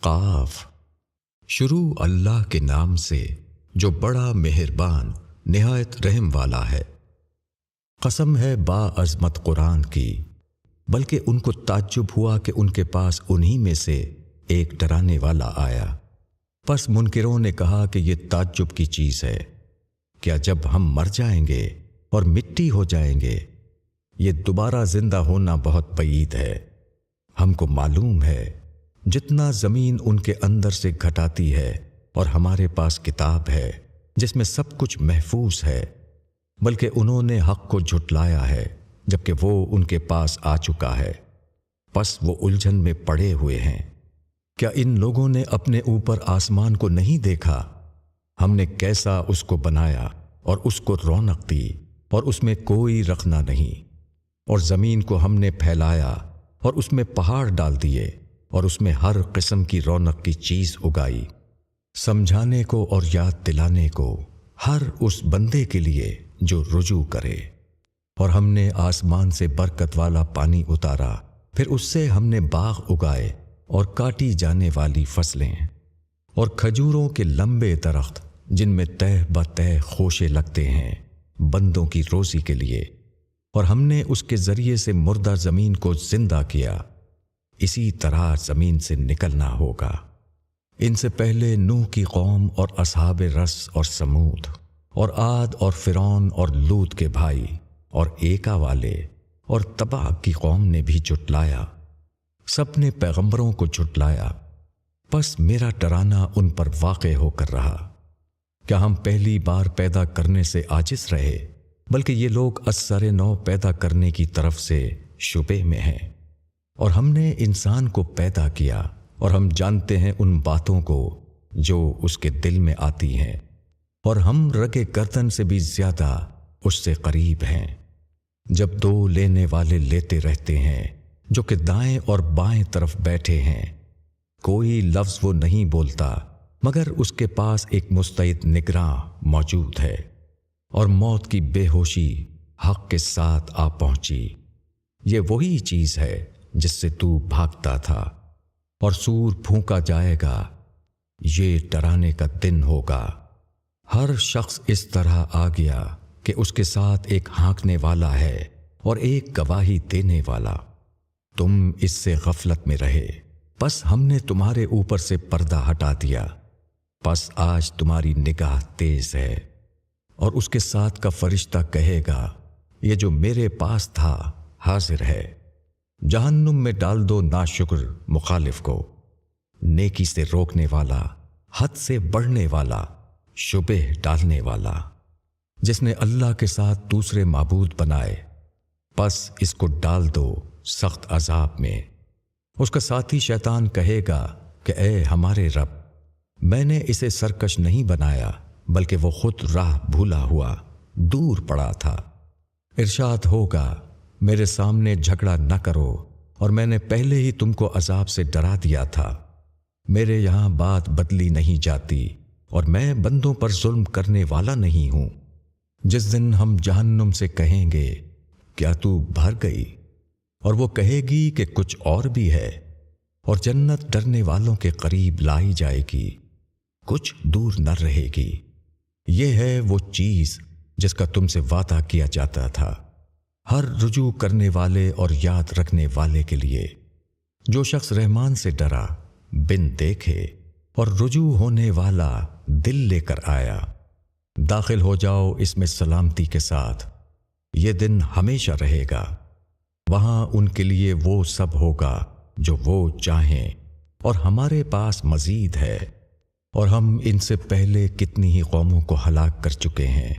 قاف۔ شروع اللہ کے نام سے جو بڑا مہربان، نہایت رحم والا ہے۔ قسم ہے با عظمت قرآن کی، بلکہ ان کو تعجب ہوا کہ ان کے پاس انہی میں سے ایک ڈرانے والا آیا۔ پس منکروں نے کہا کہ یہ تعجب کی چیز ہے۔ کیا جب ہم مر جائیں گے اور مٹی ہو جائیں گے، یہ دوبارہ زندہ ہونا بہت بعید ہے۔ ہم کو معلوم ہے جتنا زمین ان کے اندر سے گھٹاتی ہے اور ہمارے پاس کتاب ہے، جس میں سب کچھ محفوظ ہے، بلکہ انہوں نے حق کو جھٹلایا ہے جبکہ وہ ان کے پاس آ چکا ہے۔ پس وہ الجھن میں پڑے ہوئے ہیں۔ کیا ان لوگوں نے اپنے اوپر آسمان کو نہیں دیکھا؟ ہم نے کیسا اس کو بنایا اور اس کو رونق دی اور اس میں کوئی رکھنا نہیں۔ اور زمین کو ہم نے پھیلایا اور اس میں پہاڑ ڈال دیے۔ اور اس میں ہر قسم کی رونق کی چیز اگائی۔ سمجھانے کو اور یاد دلانے کو ہر اس بندے کے لیے جو رجوع کرے۔ اور ہم نے آسمان سے برکت والا پانی اتارا، پھر اس سے ہم نے باغ اگائے اور کاٹی جانے والی فصلیں۔ اور کھجوروں کے لمبے درخت، جن میں تہ بتہ خوشے لگتے ہیں، بندوں کی روزی کے لیے۔ اور ہم نے اس کے ذریعے سے مردہ زمین کو زندہ کیا۔ اسی طرح زمین سے نکلنا ہوگا۔ ان سے پہلے نوح کی قوم اور اصحاب رس اور سمود اور آد اور فرون اور لوت کے بھائی اور ایکا والے اور تباہ کی قوم نے بھی جٹلایا سب نے پیغمبروں کو جٹلایا بس میرا ٹرانا ان پر واقع ہو کر رہا۔ کیا ہم پہلی بار پیدا کرنے سے آجز رہے؟ بلکہ یہ لوگ اثر نو پیدا کرنے کی طرف سے شبے میں ہیں۔ اور ہم نے انسان کو پیدا کیا اور ہم جانتے ہیں ان باتوں کو جو اس کے دل میں آتی ہیں اور ہم رگے گردن سے بھی زیادہ اس سے قریب ہیں۔ جب دو لینے والے لیتے رہتے ہیں، جو کہ دائیں اور بائیں طرف بیٹھے ہیں، کوئی لفظ وہ نہیں بولتا، مگر اس کے پاس ایک مستعد نگراں موجود ہے اور موت کی بے ہوشی حق کے ساتھ آ پہنچی۔ یہ وہی چیز ہے جس سے تو بھاگتا تھا، اور سور پھونکا جائے گا، یہ ڈرانے کا دن ہوگا۔ ہر شخص اس طرح آ گیا کہ اس کے ساتھ ایک ہانکنے والا ہے اور ایک گواہی دینے والا۔ تم اس سے غفلت میں رہے۔ بس ہم نے تمہارے اوپر سے پردہ ہٹا دیا۔ بس آج تمہاری نگاہ تیز ہے۔ اور اس کے ساتھ کا فرشتہ کہے گا، یہ جو میرے پاس تھا، حاضر ہے۔ جہنم میں ڈال دو ناشکر مخالف کو۔ نیکی سے روکنے والا، حد سے بڑھنے والا، شبہ ڈالنے والا۔ جس نے اللہ کے ساتھ دوسرے معبود بنائے، پس اس کو ڈال دو سخت عذاب میں۔ اس کا ساتھی شیطان کہے گا کہ اے ہمارے رب، میں نے اسے سرکش نہیں بنایا، بلکہ وہ خود راہ بھولا ہوا، دور پڑا تھا۔ ارشاد ہوگا میرے سامنے جھگڑا نہ کرو اور میں نے پہلے ہی تم کو عذاب سے ڈرا دیا تھا۔ میرے یہاں بات بدلی نہیں جاتی اور میں بندوں پر ظلم کرنے والا نہیں ہوں۔ جس دن ہم جہنم سے کہیں گے، کیا تو بھر گئی؟ اور وہ کہے گی کہ کچھ اور بھی ہے اور جنت ڈرنے والوں کے قریب لائی جائے گی۔ کچھ دور نہ رہے گی۔ یہ ہے وہ چیز جس کا تم سے وعدہ کیا جاتا تھا۔ ہر رجوع کرنے والے اور یاد رکھنے والے کے لیے۔ جو شخص رحمان سے ڈرا، بن دیکھے اور رجوع ہونے والا دل لے کر آیا۔ داخل ہو جاؤ اس میں سلامتی کے ساتھ۔ یہ دن ہمیشہ رہے گا۔ وہاں ان کے لیے وہ سب ہوگا جو وہ چاہیں۔ اور ہمارے پاس مزید ہے۔ اور ہم ان سے پہلے کتنی ہی قوموں کو ہلاک کر چکے ہیں۔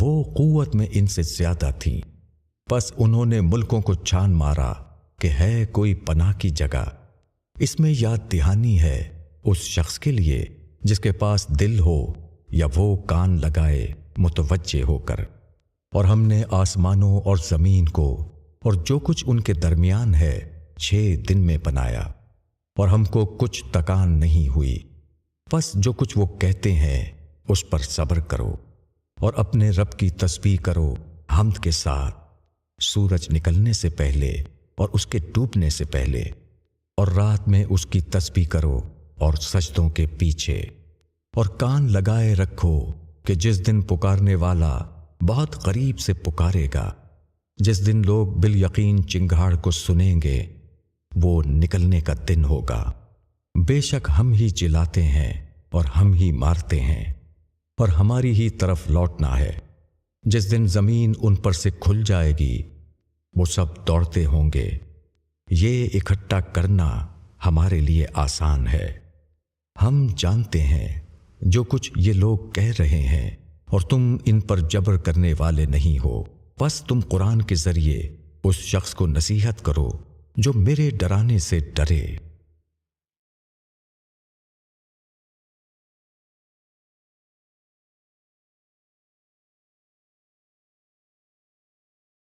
وہ قوت میں ان سے زیادہ تھیں۔ بس انہوں نے ملکوں کو چھان مارا کہ ہے کوئی پناہ کی جگہ۔ اس میں یاد دہانی ہے اس شخص کے لیے جس کے پاس دل ہو یا وہ کان لگائے متوجہ ہو کر۔ اور ہم نے آسمانوں اور زمین کو اور جو کچھ ان کے درمیان ہے چھ دن میں بنایا اور ہم کو کچھ تکان نہیں ہوئی۔ بس جو کچھ وہ کہتے ہیں اس پر صبر کرو اور اپنے رب کی تسبیح کرو حمد کے ساتھ۔ سورج نکلنے سے پہلے اور اس کے ڈوبنے سے پہلے اور رات میں اس کی تسبیح کرو اور سجدوں کے پیچھے اور کان لگائے رکھو کہ جس دن پکارنے والا بہت قریب سے پکارے گا، جس دن لوگ بال یقین چنگاڑ کو سنیں گے، وہ نکلنے کا دن ہوگا۔ بے شک ہم ہی چلاتے ہیں اور ہم ہی مارتے ہیں اور ہماری ہی طرف لوٹنا ہے۔ جس دن زمین ان پر سے کھل جائے گی، وہ سب دوڑتے ہوں گے۔ یہ اکٹھا کرنا ہمارے لیے آسان ہے۔ ہم جانتے ہیں جو کچھ یہ لوگ کہہ رہے ہیں، اور تم ان پر جبر کرنے والے نہیں ہو۔ بس تم قرآن کے ذریعے اس شخص کو نصیحت کرو جو میرے ڈرانے سے ڈرے۔